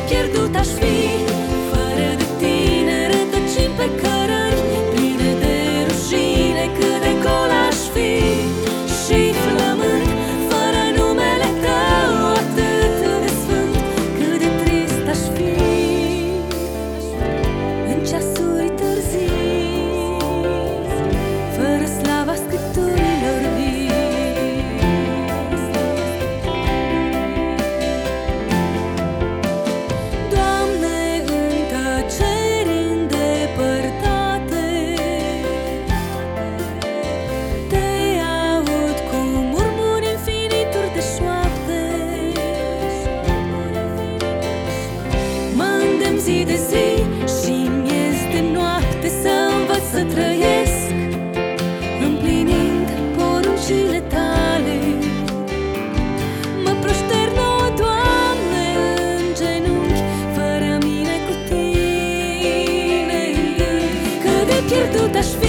pierduta świt. zi de zi și miez de noapte să învăț să trăiesc. Împlinind poruncile tale Mă proșternă, Doamne, în genunchi Fără mine cu Tine Cât de pierdut aș fi